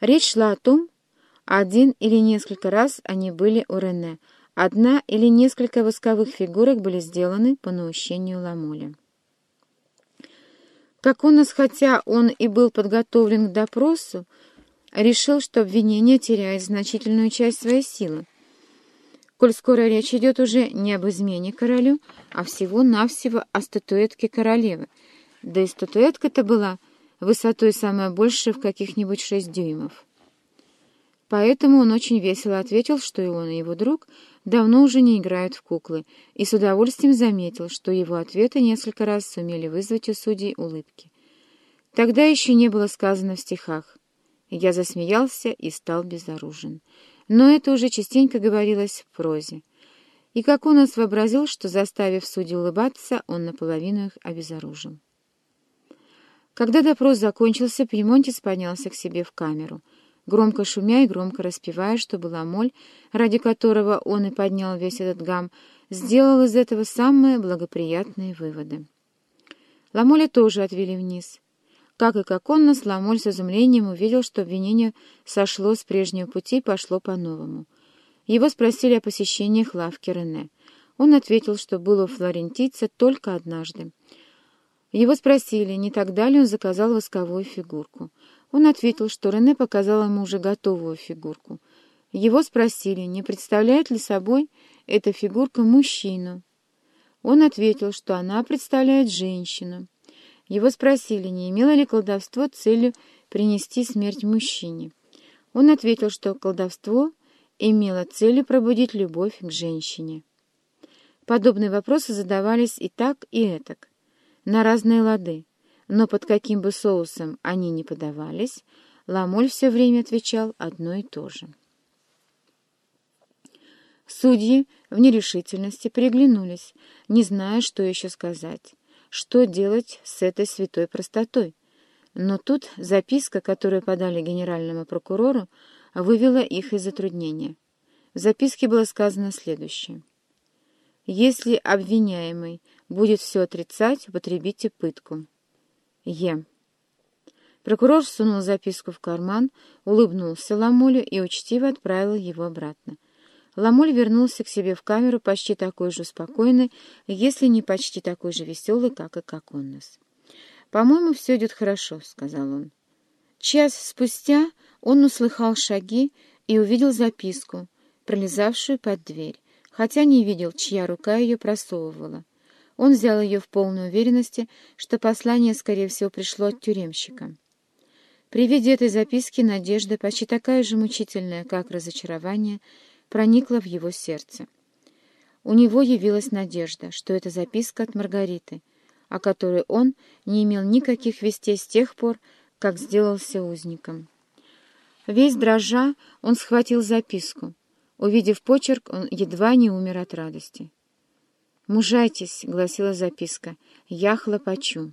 Речь шла о том, один или несколько раз они были у Рене, одна или несколько восковых фигурок были сделаны по наущению Ламоля. Как он, хотя он и был подготовлен к допросу, решил, что обвинение теряет значительную часть своей силы. Коль скоро речь идет уже не об измене королю, а всего-навсего о статуэтке королевы, да и статуэтка-то была высотой самая большая в каких-нибудь шесть дюймов. Поэтому он очень весело ответил, что и он, и его друг давно уже не играют в куклы, и с удовольствием заметил, что его ответы несколько раз сумели вызвать у судей улыбки. Тогда еще не было сказано в стихах. Я засмеялся и стал безоружен. Но это уже частенько говорилось в прозе. И как он нас вообразил, что, заставив судей улыбаться, он наполовину их обезоружил. Когда допрос закончился, Пьемонтис поднялся к себе в камеру — громко шумя и громко распевая, чтобы Ламоль, ради которого он и поднял весь этот гам, сделал из этого самые благоприятные выводы. Ламоля тоже отвели вниз. Как и как он нас, Ламоль с изумлением увидел, что обвинение сошло с прежнего пути и пошло по-новому. Его спросили о посещениях лавки Рене. Он ответил, что был у флорентийца только однажды. Его спросили, не тогда ли он заказал восковую фигурку. Он ответил, что Рене показал ему уже готовую фигурку. Его спросили, не представляет ли собой эта фигурка мужчину. Он ответил, что она представляет женщину. Его спросили, не имело ли колдовство целью принести смерть мужчине. Он ответил, что колдовство имело целью пробудить любовь к женщине. Подобные вопросы задавались и так, и этак, на разные лады но под каким бы соусом они ни подавались, Ламоль все время отвечал одно и то же. Судьи в нерешительности переглянулись, не зная, что еще сказать, что делать с этой святой простотой. Но тут записка, которую подали генеральному прокурору, вывела их из затруднения. В записке было сказано следующее. «Если обвиняемый будет все отрицать, употребите пытку». Е. Прокурор сунул записку в карман, улыбнулся Ламолю и учтиво отправил его обратно. Ламоль вернулся к себе в камеру почти такой же спокойный, если не почти такой же веселый, как и как он нас. «По-моему, все идет хорошо», — сказал он. Час спустя он услыхал шаги и увидел записку, пролезавшую под дверь, хотя не видел, чья рука ее просовывала. Он взял ее в полной уверенности, что послание, скорее всего, пришло от тюремщика. При виде этой записки надежда, почти такая же мучительная, как разочарование, проникла в его сердце. У него явилась надежда, что это записка от Маргариты, о которой он не имел никаких вестей с тех пор, как сделался узником. Весь дрожа, он схватил записку. Увидев почерк, он едва не умер от радости. «Мужайтесь», — гласила записка, — «я хлопочу».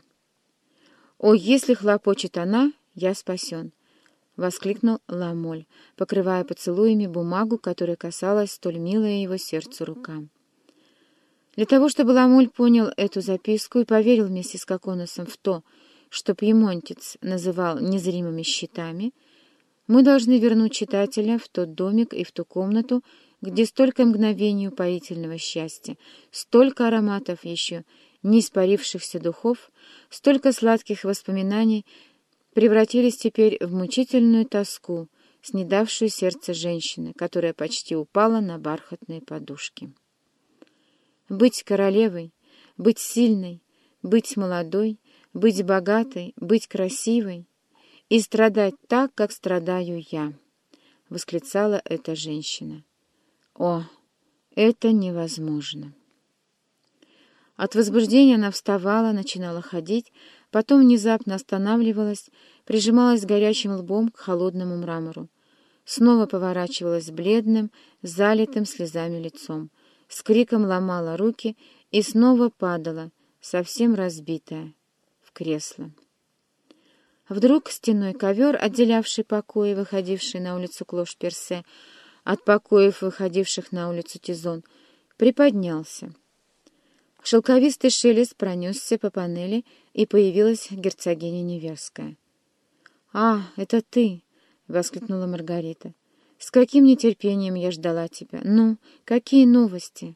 «О, если хлопочет она, я спасен», — воскликнул Ламоль, покрывая поцелуями бумагу, которая касалась столь милая его сердцу рука. Для того, чтобы Ламоль понял эту записку и поверил вместе с Коконосом в то, что пьемонтец называл незримыми щитами, мы должны вернуть читателя в тот домик и в ту комнату, где столько мгновений упоительного счастья, столько ароматов еще не испарившихся духов, столько сладких воспоминаний превратились теперь в мучительную тоску, снедавшую сердце женщины, которая почти упала на бархатные подушки. Быть королевой, быть сильной, быть молодой, быть богатой, быть красивой и страдать так, как страдаю я, — восклицала эта женщина. О, это невозможно. От возбуждения она вставала, начинала ходить, потом внезапно останавливалась, прижималась горячим лбом к холодному мрамору. Снова поворачивалась бледным, залитым слезами лицом, с криком ломала руки и снова падала, совсем разбитая, в кресло. Вдруг стеной ковер, отделявший покои, выходивший на улицу Клош-Персе, от покоев, выходивших на улицу Тизон, приподнялся. Шелковистый шелест пронесся по панели, и появилась герцогиня Неверская. «А, это ты!» — воскликнула Маргарита. «С каким нетерпением я ждала тебя! Ну, какие новости?»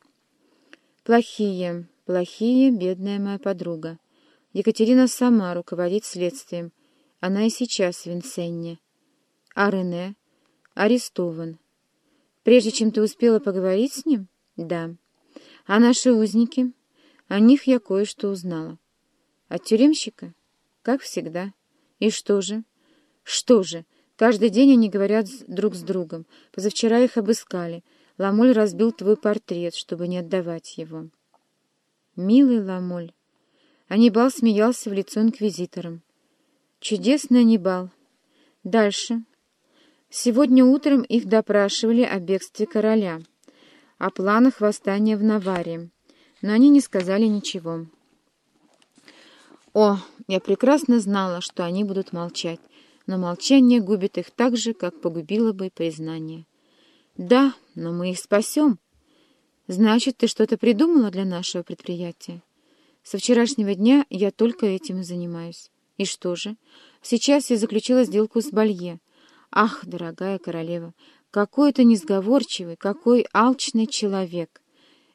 «Плохие, плохие, бедная моя подруга. Екатерина сама руководит следствием. Она и сейчас в Винсенне. А Рене арестован. Прежде чем ты успела поговорить с ним? Да. А наши узники? О них я кое-что узнала. От тюремщика? Как всегда. И что же? Что же? Каждый день они говорят друг с другом. Позавчера их обыскали. Ламоль разбил твой портрет, чтобы не отдавать его. Милый Ламоль. Анибал смеялся в лицо инквизиторам. Чудесный Анибал. Дальше. Сегодня утром их допрашивали о бегстве короля, о планах восстания в Наваре, но они не сказали ничего. О, я прекрасно знала, что они будут молчать, но молчание губит их так же, как погубило бы признание. Да, но мы их спасем. Значит, ты что-то придумала для нашего предприятия? Со вчерашнего дня я только этим и занимаюсь. И что же? Сейчас я заключила сделку с Балье. Ах, дорогая королева, какой это несговорчивый, какой алчный человек!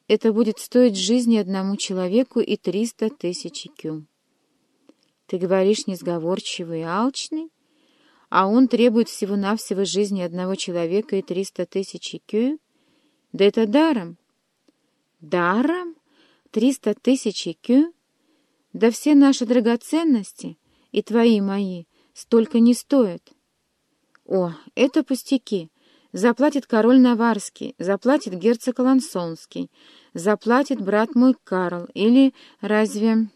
Это будет стоить жизни одному человеку и триста тысяч кюм. Ты говоришь несговорчивый и алчный? А он требует всего-навсего жизни одного человека и триста тысяч кю? Да это даром. Даром? Триста тысяч кю? Да все наши драгоценности, и твои, мои, столько не стоят. О, это пустяки. Заплатит король Наварский, заплатит герцог Лансонский, заплатит брат мой Карл. Или разве...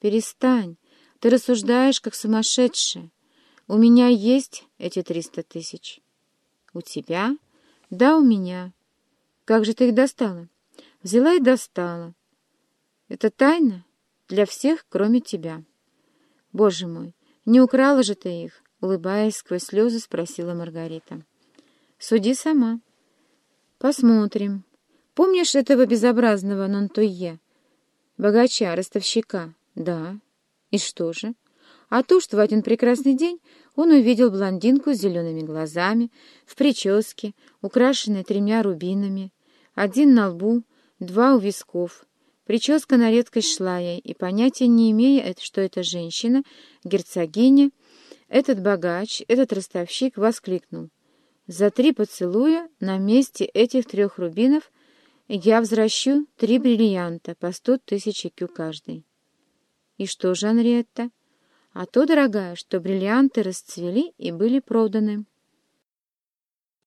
Перестань. Ты рассуждаешь, как сумасшедшая. У меня есть эти триста тысяч. У тебя? Да, у меня. Как же ты их достала? Взяла и достала. Это тайна для всех, кроме тебя. Боже мой, не украла же ты их? Улыбаясь сквозь слезы, спросила Маргарита. «Суди сама». «Посмотрим. Помнишь этого безобразного Нонтуе? Богача, ростовщика?» «Да. И что же?» А то, что в один прекрасный день он увидел блондинку с зелеными глазами, в прическе, украшенной тремя рубинами, один на лбу, два у висков. Прическа на редкость шла ей, и понятия не имея, что это женщина, герцогиня, этот богач, этот ростовщик воскликнул. «За три поцелуя на месте этих трех рубинов я возвращу три бриллианта по сто тысяч кю каждый». «И что же, Анриетта?» «А то, дорогая, что бриллианты расцвели и были проданы».